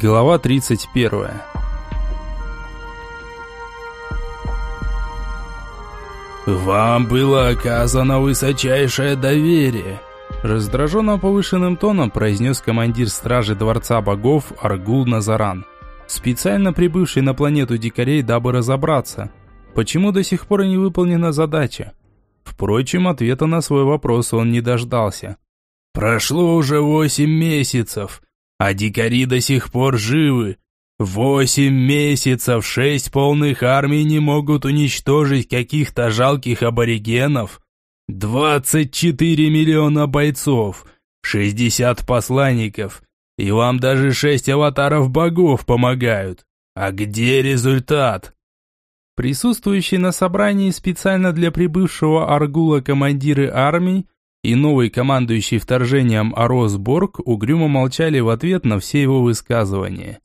Глава 31. «Вам было оказано высочайшее доверие», раздраженно повышенным тоном произнес командир стражи Дворца Богов Аргул Назаран, специально прибывший на планету дикарей, дабы разобраться, почему до сих пор не выполнена задача. Впрочем, ответа на свой вопрос он не дождался. «Прошло уже восемь месяцев, а дикари до сих пор живы, Восемь месяцев шесть полных армий не могут уничтожить каких-то жалких аборигенов. Двадцать четыре миллиона бойцов, шестьдесят посланников, и вам даже шесть аватаров богов помогают. А где результат? Присутствующие на собрании специально для прибывшего Аргула командиры армий и новый командующий вторжением Аросборг угрюмо молчали в ответ на все его высказывания.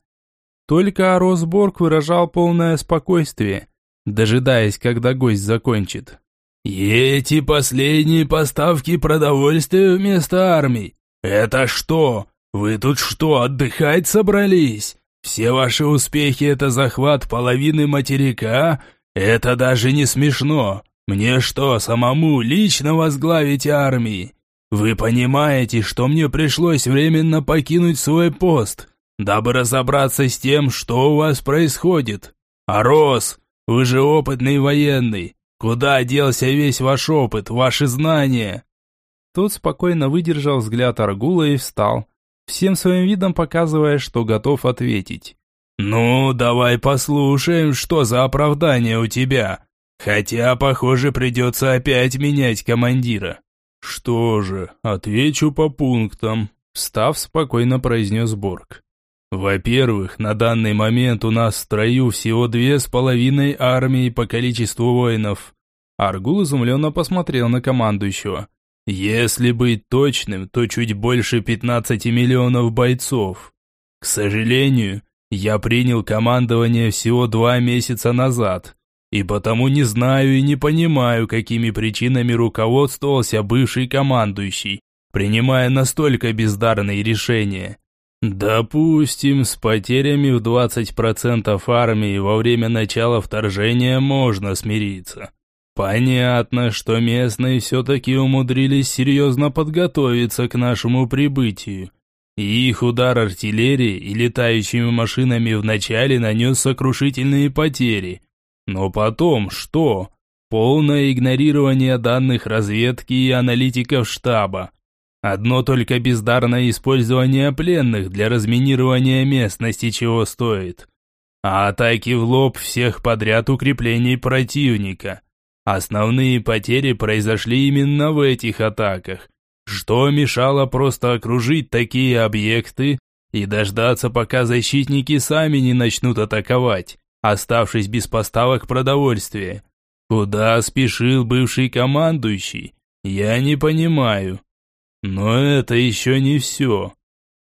Только Росборг выражал полное спокойствие, дожидаясь, когда гость закончит. «Эти последние поставки продовольствия вместо армий? Это что? Вы тут что, отдыхать собрались? Все ваши успехи – это захват половины материка? Это даже не смешно. Мне что, самому лично возглавить армии? Вы понимаете, что мне пришлось временно покинуть свой пост?» дабы разобраться с тем, что у вас происходит. Арос, вы же опытный военный. Куда делся весь ваш опыт, ваши знания?» Тот спокойно выдержал взгляд Аргула и встал, всем своим видом показывая, что готов ответить. «Ну, давай послушаем, что за оправдание у тебя. Хотя, похоже, придется опять менять командира». «Что же, отвечу по пунктам», – встав, спокойно произнес Борг. Во-первых, на данный момент у нас в строю всего две с половиной армии по количеству воинов. Аргул изумленно посмотрел на командующего. Если быть точным, то чуть больше 15 миллионов бойцов. К сожалению, я принял командование всего два месяца назад, и потому не знаю и не понимаю, какими причинами руководствовался бывший командующий, принимая настолько бездарные решения. Допустим, с потерями в 20% армии во время начала вторжения можно смириться. Понятно, что местные все-таки умудрились серьезно подготовиться к нашему прибытию. И их удар артиллерии и летающими машинами вначале нанес сокрушительные потери. Но потом что? Полное игнорирование данных разведки и аналитиков штаба. Одно только бездарное использование пленных для разминирования местности чего стоит. А атаки в лоб всех подряд укреплений противника. Основные потери произошли именно в этих атаках. Что мешало просто окружить такие объекты и дождаться, пока защитники сами не начнут атаковать, оставшись без поставок продовольствия? Куда спешил бывший командующий? Я не понимаю. Но это еще не все.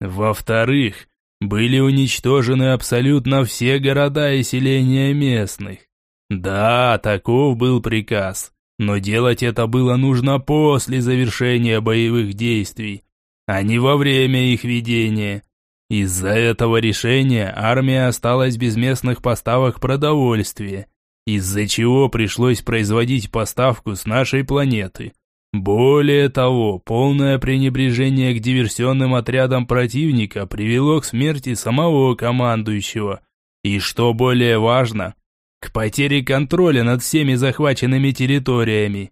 Во-вторых, были уничтожены абсолютно все города и селения местных. Да, таков был приказ, но делать это было нужно после завершения боевых действий, а не во время их ведения. Из-за этого решения армия осталась без местных поставок продовольствия, из-за чего пришлось производить поставку с нашей планеты. Более того, полное пренебрежение к диверсионным отрядам противника привело к смерти самого командующего. И что более важно, к потере контроля над всеми захваченными территориями.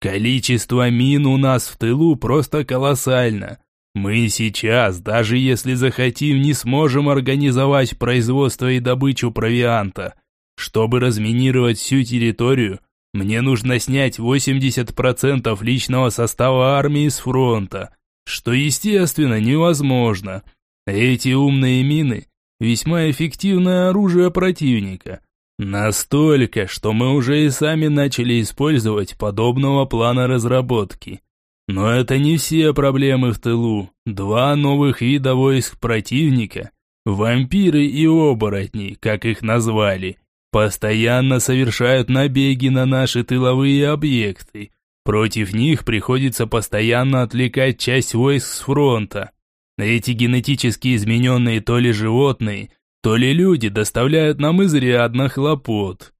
Количество мин у нас в тылу просто колоссально. Мы сейчас, даже если захотим, не сможем организовать производство и добычу провианта. Чтобы разминировать всю территорию – мне нужно снять 80% личного состава армии с фронта, что, естественно, невозможно. Эти умные мины – весьма эффективное оружие противника. Настолько, что мы уже и сами начали использовать подобного плана разработки. Но это не все проблемы в тылу. Два новых вида войск противника – вампиры и оборотни, как их назвали – постоянно совершают набеги на наши тыловые объекты. Против них приходится постоянно отвлекать часть войск с фронта. Эти генетически измененные то ли животные, то ли люди доставляют нам изрядно хлопот.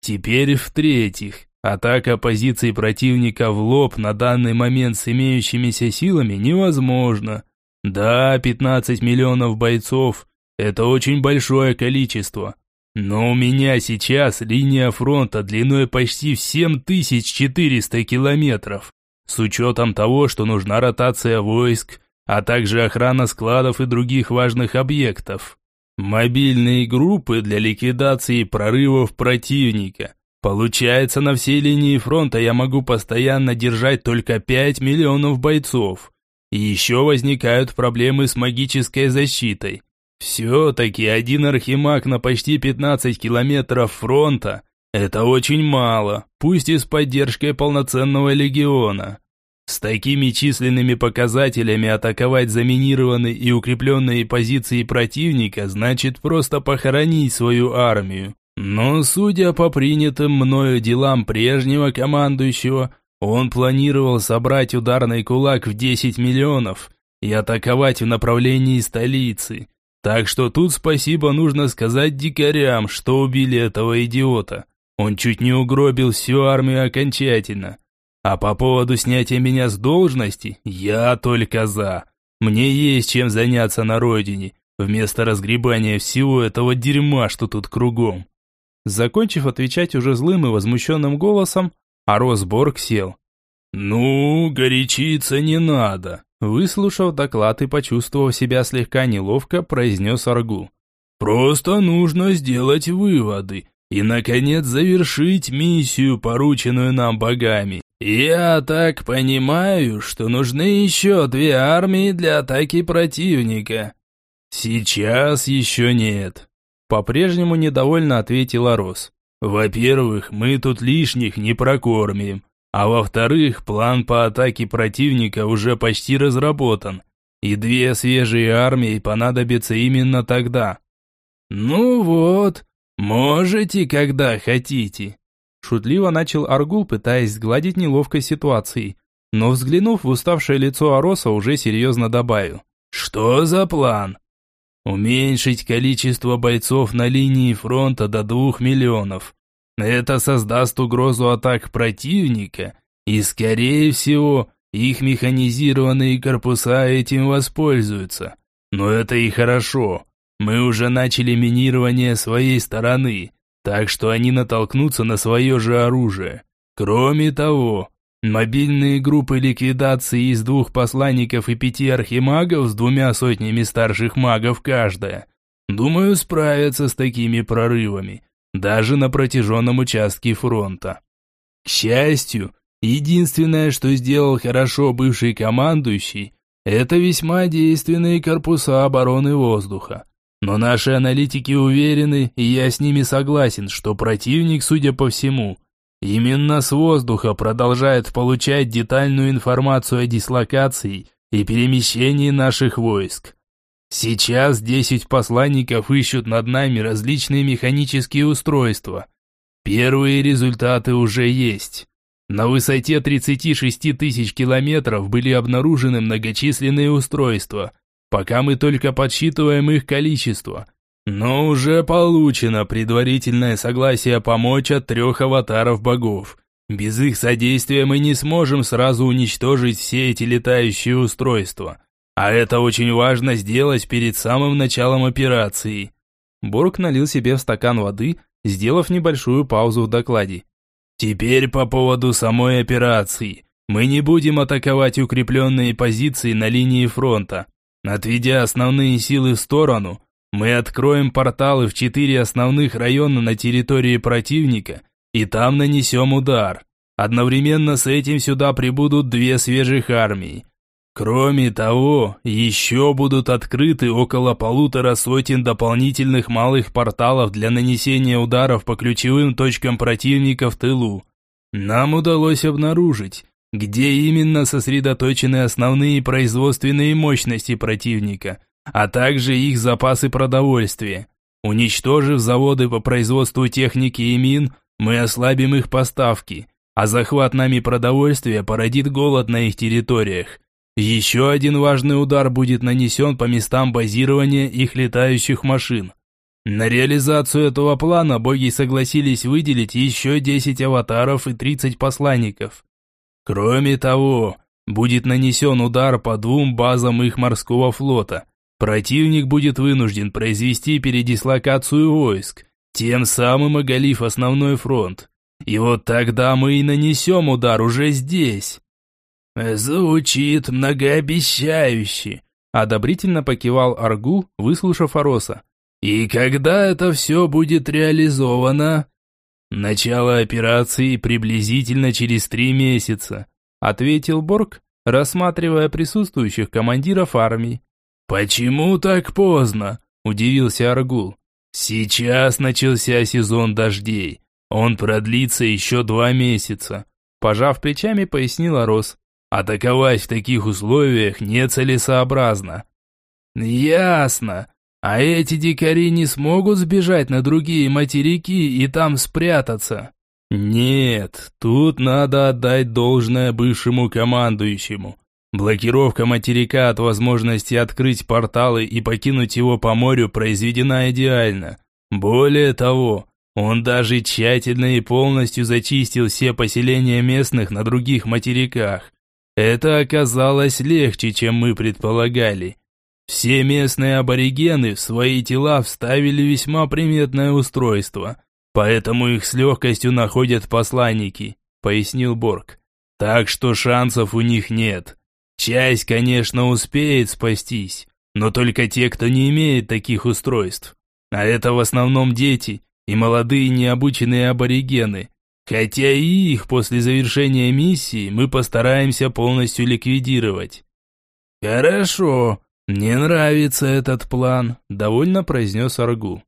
Теперь в-третьих, атака позиций противника в лоб на данный момент с имеющимися силами невозможна. Да, 15 миллионов бойцов – это очень большое количество. Но у меня сейчас линия фронта длиной почти в 7400 километров. С учетом того, что нужна ротация войск, а также охрана складов и других важных объектов. Мобильные группы для ликвидации прорывов противника. Получается, на всей линии фронта я могу постоянно держать только 5 миллионов бойцов. И еще возникают проблемы с магической защитой. Все-таки один архимаг на почти 15 километров фронта – это очень мало, пусть и с поддержкой полноценного легиона. С такими численными показателями атаковать заминированные и укрепленные позиции противника значит просто похоронить свою армию. Но судя по принятым мною делам прежнего командующего, он планировал собрать ударный кулак в 10 миллионов и атаковать в направлении столицы. Так что тут спасибо нужно сказать дикарям, что убили этого идиота. Он чуть не угробил всю армию окончательно. А по поводу снятия меня с должности, я только за. Мне есть чем заняться на родине, вместо разгребания всего этого дерьма, что тут кругом. Закончив отвечать уже злым и возмущенным голосом, Аросборг сел. «Ну, горячиться не надо», выслушав доклад и почувствовав себя слегка неловко, произнес Аргу. «Просто нужно сделать выводы и, наконец, завершить миссию, порученную нам богами. «Я так понимаю, что нужны еще две армии для атаки противника». «Сейчас еще нет», – по-прежнему недовольно ответил Рос. «Во-первых, мы тут лишних не прокормим, а во-вторых, план по атаке противника уже почти разработан, и две свежие армии понадобятся именно тогда». «Ну вот, можете, когда хотите», Шутливо начал Аргул, пытаясь сгладить неловкой ситуации. Но взглянув в уставшее лицо Ароса, уже серьезно добавил. «Что за план?» «Уменьшить количество бойцов на линии фронта до двух миллионов. Это создаст угрозу атак противника, и, скорее всего, их механизированные корпуса этим воспользуются. Но это и хорошо. Мы уже начали минирование своей стороны, так что они натолкнутся на свое же оружие. Кроме того, мобильные группы ликвидации из двух посланников и пяти архимагов с двумя сотнями старших магов каждая, думаю, справятся с такими прорывами, даже на протяженном участке фронта. К счастью, единственное, что сделал хорошо бывший командующий, это весьма действенные корпуса обороны воздуха. Но наши аналитики уверены, и я с ними согласен, что противник, судя по всему, именно с воздуха продолжает получать детальную информацию о дислокации и перемещении наших войск. Сейчас 10 посланников ищут над нами различные механические устройства. Первые результаты уже есть. На высоте 36 тысяч километров были обнаружены многочисленные устройства – Пока мы только подсчитываем их количество. Но уже получено предварительное согласие помочь от трех аватаров богов. Без их содействия мы не сможем сразу уничтожить все эти летающие устройства. А это очень важно сделать перед самым началом операции. Борг налил себе в стакан воды, сделав небольшую паузу в докладе. Теперь по поводу самой операции. Мы не будем атаковать укрепленные позиции на линии фронта. Отведя основные силы в сторону, мы откроем порталы в четыре основных района на территории противника и там нанесем удар. Одновременно с этим сюда прибудут две свежих армии. Кроме того, еще будут открыты около полутора сотен дополнительных малых порталов для нанесения ударов по ключевым точкам противника в тылу. Нам удалось обнаружить, где именно сосредоточены основные производственные мощности противника, а также их запасы продовольствия. Уничтожив заводы по производству техники и мин, мы ослабим их поставки, а захват нами продовольствия породит голод на их территориях. Еще один важный удар будет нанесен по местам базирования их летающих машин. На реализацию этого плана боги согласились выделить еще 10 аватаров и 30 посланников. Кроме того, будет нанесен удар по двум базам их морского флота. Противник будет вынужден произвести передислокацию войск, тем самым оголив основной фронт. И вот тогда мы и нанесем удар уже здесь. Звучит многообещающе. Одобрительно покивал Аргул, выслушав Ороса. И когда это все будет реализовано? Начало операции приблизительно через три месяца, ответил Борг, рассматривая присутствующих командиров армии. Почему так поздно? удивился Аргул. Сейчас начался сезон дождей. Он продлится еще два месяца. Пожав плечами, пояснил Рос. Атаковать в таких условиях нецелесообразно. Ясно. А эти дикари не смогут сбежать на другие материки и там спрятаться. Нет, тут надо отдать должное бывшему командующему. Блокировка материка от возможности открыть порталы и покинуть его по морю произведена идеально. Более того, он даже тщательно и полностью зачистил все поселения местных на других материках. Это оказалось легче, чем мы предполагали. Все местные аборигены в свои тела вставили весьма приметное устройство, поэтому их с легкостью находят посланники, пояснил Борг. Так что шансов у них нет. Часть, конечно, успеет спастись, но только те, кто не имеет таких устройств. А это в основном дети и молодые необученные аборигены. Хотя и их после завершения миссии мы постараемся полностью ликвидировать. Хорошо, мне нравится этот план, довольно произнес Аргу.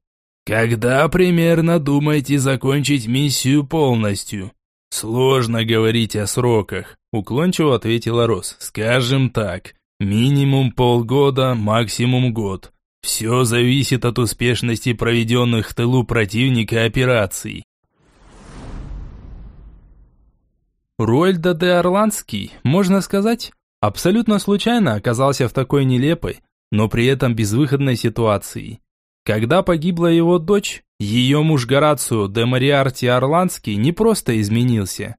Когда примерно думаете закончить миссию полностью? Сложно говорить о сроках, уклончиво ответила Рос. Скажем так, минимум полгода, максимум год. Все зависит от успешности проведенных в тылу противника операций. Руэльда де Орландский, можно сказать, абсолютно случайно оказался в такой нелепой, но при этом безвыходной ситуации. Когда погибла его дочь, ее муж Горацио де Мариарти Орландский не просто изменился,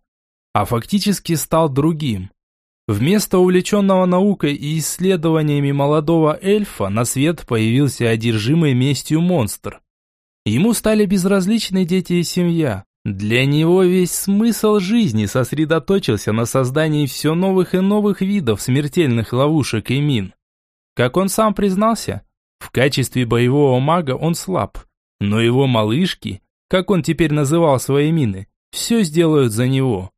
а фактически стал другим. Вместо увлеченного наукой и исследованиями молодого эльфа на свет появился одержимый местью монстр. Ему стали безразличны дети и семья. Для него весь смысл жизни сосредоточился на создании все новых и новых видов смертельных ловушек и мин. Как он сам признался, в качестве боевого мага он слаб, но его малышки, как он теперь называл свои мины, все сделают за него.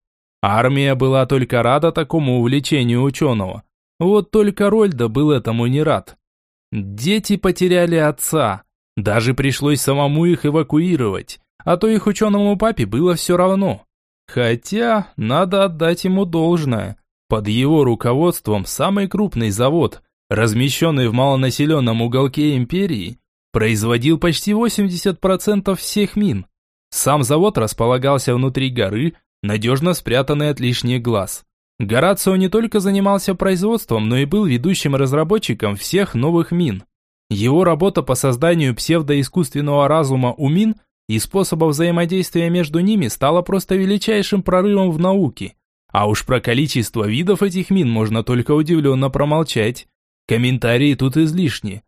Армия была только рада такому увлечению ученого. Вот только Рольда был этому не рад. Дети потеряли отца. Даже пришлось самому их эвакуировать. А то их ученому папе было все равно. Хотя, надо отдать ему должное. Под его руководством самый крупный завод, размещенный в малонаселенном уголке империи, производил почти 80% всех мин. Сам завод располагался внутри горы, надежно спрятанный от лишних глаз. Горацио не только занимался производством, но и был ведущим разработчиком всех новых мин. Его работа по созданию псевдоискусственного разума у мин и способов взаимодействия между ними стала просто величайшим прорывом в науке. А уж про количество видов этих мин можно только удивленно промолчать. Комментарии тут излишни.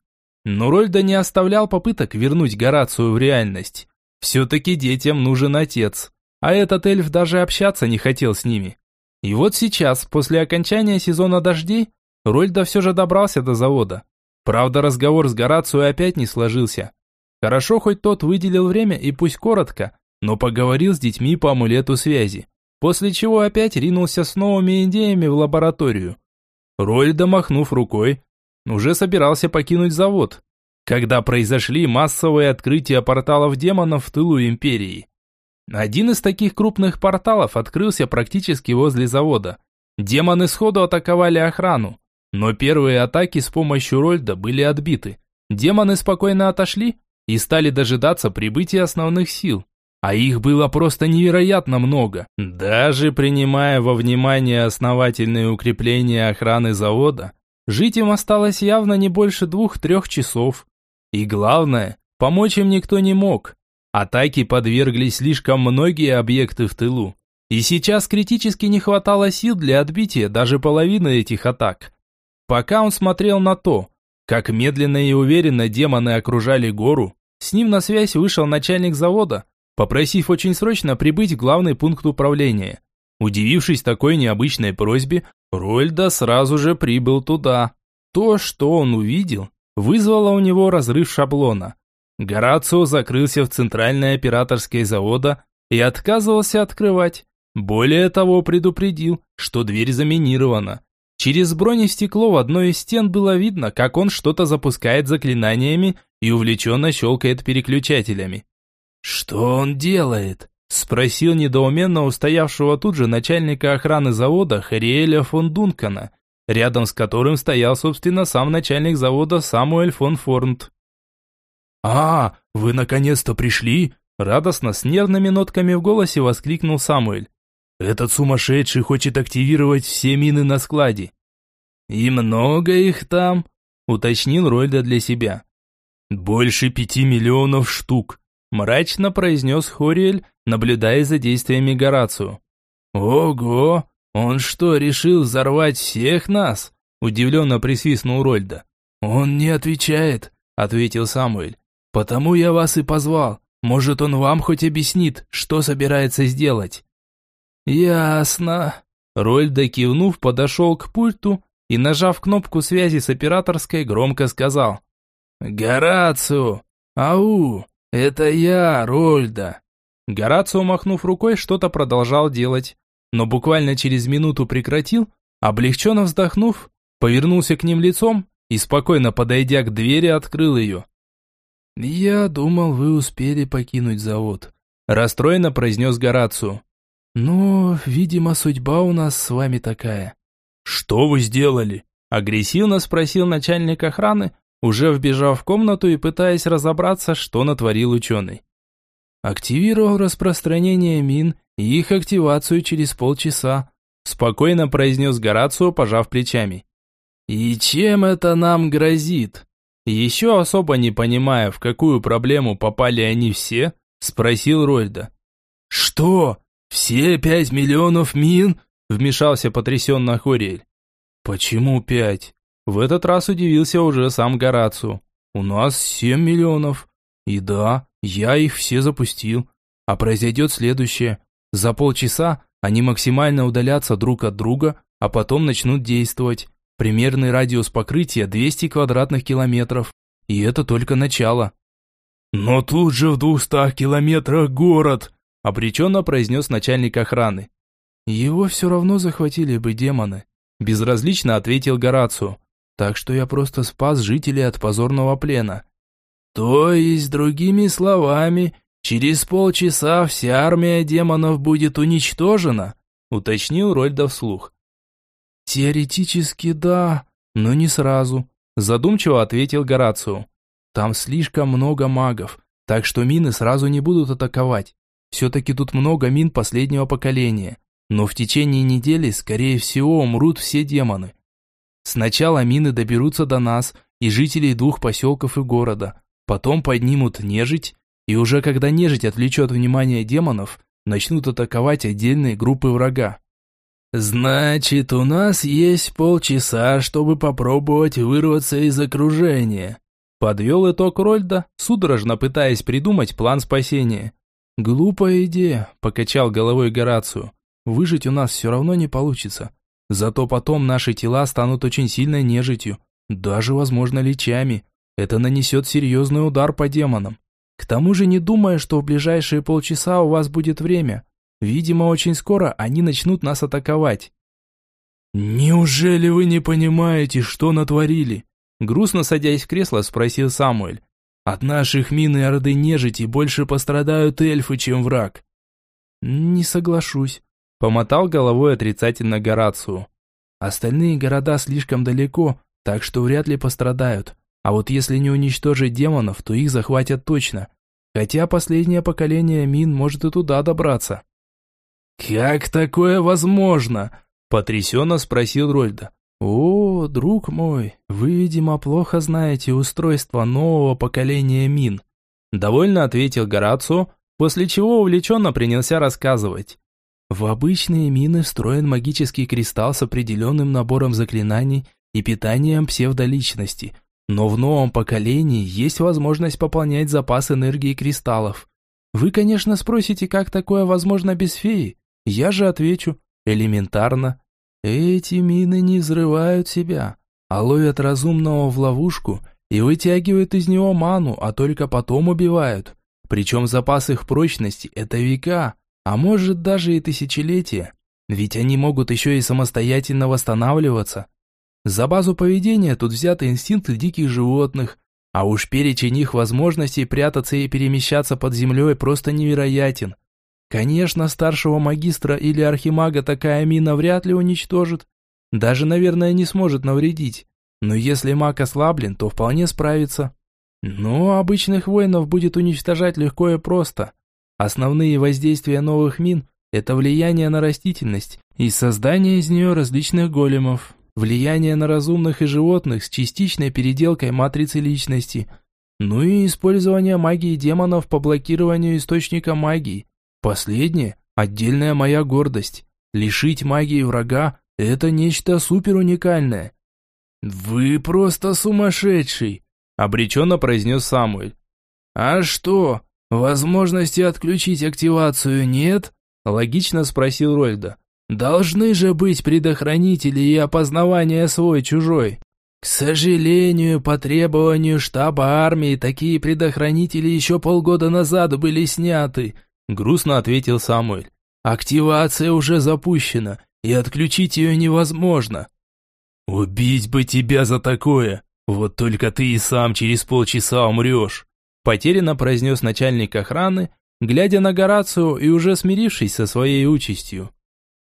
Но Рольда не оставлял попыток вернуть Горацию в реальность. Все-таки детям нужен отец а этот эльф даже общаться не хотел с ними. И вот сейчас, после окончания сезона дождей, Рольда все же добрался до завода. Правда, разговор с Горацио опять не сложился. Хорошо, хоть тот выделил время и пусть коротко, но поговорил с детьми по амулету связи, после чего опять ринулся с новыми идеями в лабораторию. Рольда, махнув рукой, уже собирался покинуть завод, когда произошли массовые открытия порталов демонов в тылу Империи. Один из таких крупных порталов открылся практически возле завода. Демоны сходу атаковали охрану, но первые атаки с помощью Рольда были отбиты. Демоны спокойно отошли и стали дожидаться прибытия основных сил. а их было просто невероятно много. Даже принимая во внимание основательные укрепления охраны завода, жить им осталось явно не больше двух-трех часов. И главное, помочь им никто не мог. Атаки подверглись слишком многие объекты в тылу. И сейчас критически не хватало сил для отбития даже половины этих атак. Пока он смотрел на то, как медленно и уверенно демоны окружали гору, с ним на связь вышел начальник завода, попросив очень срочно прибыть в главный пункт управления. Удивившись такой необычной просьбе, Рольда сразу же прибыл туда. То, что он увидел, вызвало у него разрыв шаблона. Горацио закрылся в центральной операторской завода и отказывался открывать. Более того, предупредил, что дверь заминирована. Через бронестекло в одной из стен было видно, как он что-то запускает заклинаниями и увлеченно щелкает переключателями. «Что он делает?» – спросил недоуменно устоявшего тут же начальника охраны завода Хариэля фон Дункана, рядом с которым стоял, собственно, сам начальник завода Самуэль фон Форнт. «А, вы наконец-то пришли!» – радостно, с нервными нотками в голосе воскликнул Самуэль. «Этот сумасшедший хочет активировать все мины на складе». «И много их там?» – уточнил Ройда для себя. «Больше пяти миллионов штук», мрачно произнес Хориэль, наблюдая за действиями Горацио. «Ого! Он что, решил взорвать всех нас?» Удивленно присвистнул Рольда. «Он не отвечает», — ответил Самуэль. «Потому я вас и позвал. Может, он вам хоть объяснит, что собирается сделать?» «Ясно». Рольда, кивнув, подошел к пульту и, нажав кнопку связи с операторской, громко сказал. «Горацио! Ау! «Это я, Рольда!» Горацио, махнув рукой, что-то продолжал делать, но буквально через минуту прекратил, облегченно вздохнув, повернулся к ним лицом и, спокойно подойдя к двери, открыл ее. «Я думал, вы успели покинуть завод», – расстроенно произнес Горацио. «Но, видимо, судьба у нас с вами такая». «Что вы сделали?» – агрессивно спросил начальник охраны, уже вбежав в комнату и пытаясь разобраться, что натворил ученый. Активировал распространение мин и их активацию через полчаса, спокойно произнес Горацио, пожав плечами. «И чем это нам грозит?» Еще особо не понимая, в какую проблему попали они все, спросил Рольда. «Что? Все пять миллионов мин?» вмешался потрясенно Хориэль. «Почему пять?» В этот раз удивился уже сам Горацу. «У нас семь миллионов. И да, я их все запустил. А произойдет следующее. За полчаса они максимально удалятся друг от друга, а потом начнут действовать. Примерный радиус покрытия 200 квадратных километров. И это только начало». «Но тут же в двухстах километрах город», – обреченно произнес начальник охраны. «Его все равно захватили бы демоны», – безразлично ответил Горацио так что я просто спас жителей от позорного плена. То есть, другими словами, через полчаса вся армия демонов будет уничтожена, уточнил Рольда вслух. Теоретически да, но не сразу, задумчиво ответил Горацио. Там слишком много магов, так что мины сразу не будут атаковать. Все-таки тут много мин последнего поколения. Но в течение недели, скорее всего, умрут все демоны. Сначала мины доберутся до нас и жителей двух поселков и города, потом поднимут нежить, и уже когда нежить отвлечет внимание демонов, начнут атаковать отдельные группы врага. «Значит, у нас есть полчаса, чтобы попробовать вырваться из окружения», подвел итог Рольда, судорожно пытаясь придумать план спасения. «Глупая идея», – покачал головой Горацию. «Выжить у нас все равно не получится. Зато потом наши тела станут очень сильной нежитью, даже, возможно, личами. Это нанесет серьезный удар по демонам. К тому же не думая, что в ближайшие полчаса у вас будет время. Видимо, очень скоро они начнут нас атаковать. «Неужели вы не понимаете, что натворили?» Грустно садясь в кресло, спросил Самуэль. «От наших мин и орды нежити больше пострадают эльфы, чем враг». «Не соглашусь», Помотал головой отрицательно Горацию. Остальные города слишком далеко, так что вряд ли пострадают. А вот если не уничтожить демонов, то их захватят точно. Хотя последнее поколение мин может и туда добраться. «Как такое возможно?» – потрясенно спросил Рольда. «О, друг мой, вы, видимо, плохо знаете устройство нового поколения мин», – довольно ответил Горацио, после чего увлеченно принялся рассказывать. В обычные мины встроен магический кристалл с определенным набором заклинаний и питанием псевдоличности – но в новом поколении есть возможность пополнять запас энергии кристаллов. Вы, конечно, спросите, как такое возможно без феи? Я же отвечу, элементарно. Эти мины не взрывают себя, а ловят разумного в ловушку и вытягивают из него ману, а только потом убивают. Причем запас их прочности – это века, а может даже и тысячелетия. Ведь они могут еще и самостоятельно восстанавливаться. За базу поведения тут взяты инстинкты диких животных, а уж перечень их возможностей прятаться и перемещаться под землей просто невероятен. Конечно, старшего магистра или архимага такая мина вряд ли уничтожит. Даже, наверное, не сможет навредить. Но если маг ослаблен, то вполне справится. Но обычных воинов будет уничтожать легко и просто. Основные воздействия новых мин – это влияние на растительность и создание из нее различных големов влияние на разумных и животных с частичной переделкой матрицы личности, ну и использование магии демонов по блокированию источника магии. Последнее – отдельная моя гордость. Лишить магии врага – это нечто супер уникальное. «Вы просто сумасшедший!» – обреченно произнес Самуэль. «А что, возможности отключить активацию нет?» – логично спросил Рольда. Должны же быть предохранители и опознавание свой-чужой. К сожалению, по требованию штаба армии такие предохранители еще полгода назад были сняты, грустно ответил Самуэль. Активация уже запущена, и отключить ее невозможно. Убить бы тебя за такое. Вот только ты и сам через полчаса умрешь, потерянно произнес начальник охраны, глядя на Горацио и уже смирившись со своей участью.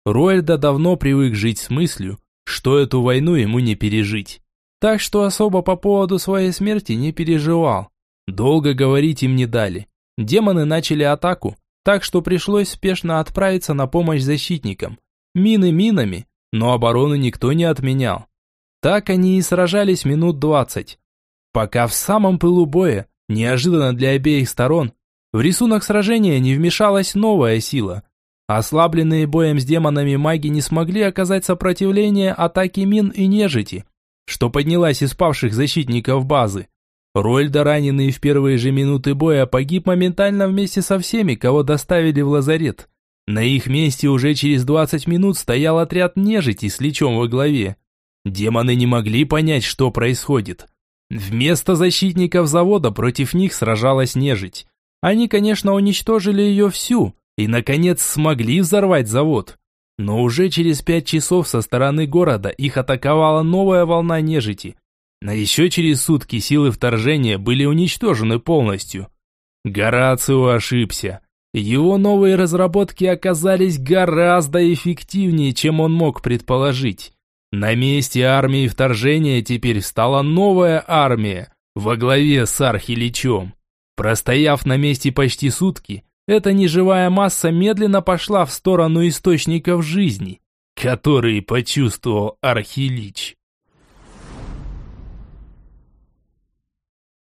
Роэльда давно привык жить с мыслью, что эту войну ему не пережить. Так что особо по поводу своей смерти не переживал. Долго говорить им не дали. Демоны начали атаку, так что пришлось спешно отправиться на помощь защитникам. Мины минами, но обороны никто не отменял. Так они и сражались минут двадцать. Пока в самом пылу боя, неожиданно для обеих сторон, в рисунок сражения не вмешалась новая сила, Ослабленные боем с демонами маги не смогли оказать сопротивление атаке мин и нежити, что поднялась из павших защитников базы. Рольда, раненый в первые же минуты боя, погиб моментально вместе со всеми, кого доставили в лазарет. На их месте уже через 20 минут стоял отряд нежити с лечом во главе. Демоны не могли понять, что происходит. Вместо защитников завода против них сражалась нежить. Они, конечно, уничтожили ее всю, и, наконец, смогли взорвать завод. Но уже через пять часов со стороны города их атаковала новая волна нежити. А еще через сутки силы вторжения были уничтожены полностью. Горацио ошибся. Его новые разработки оказались гораздо эффективнее, чем он мог предположить. На месте армии вторжения теперь стала новая армия во главе с Архиличом. Простояв на месте почти сутки, эта неживая масса медленно пошла в сторону источников жизни, которые почувствовал Архилич.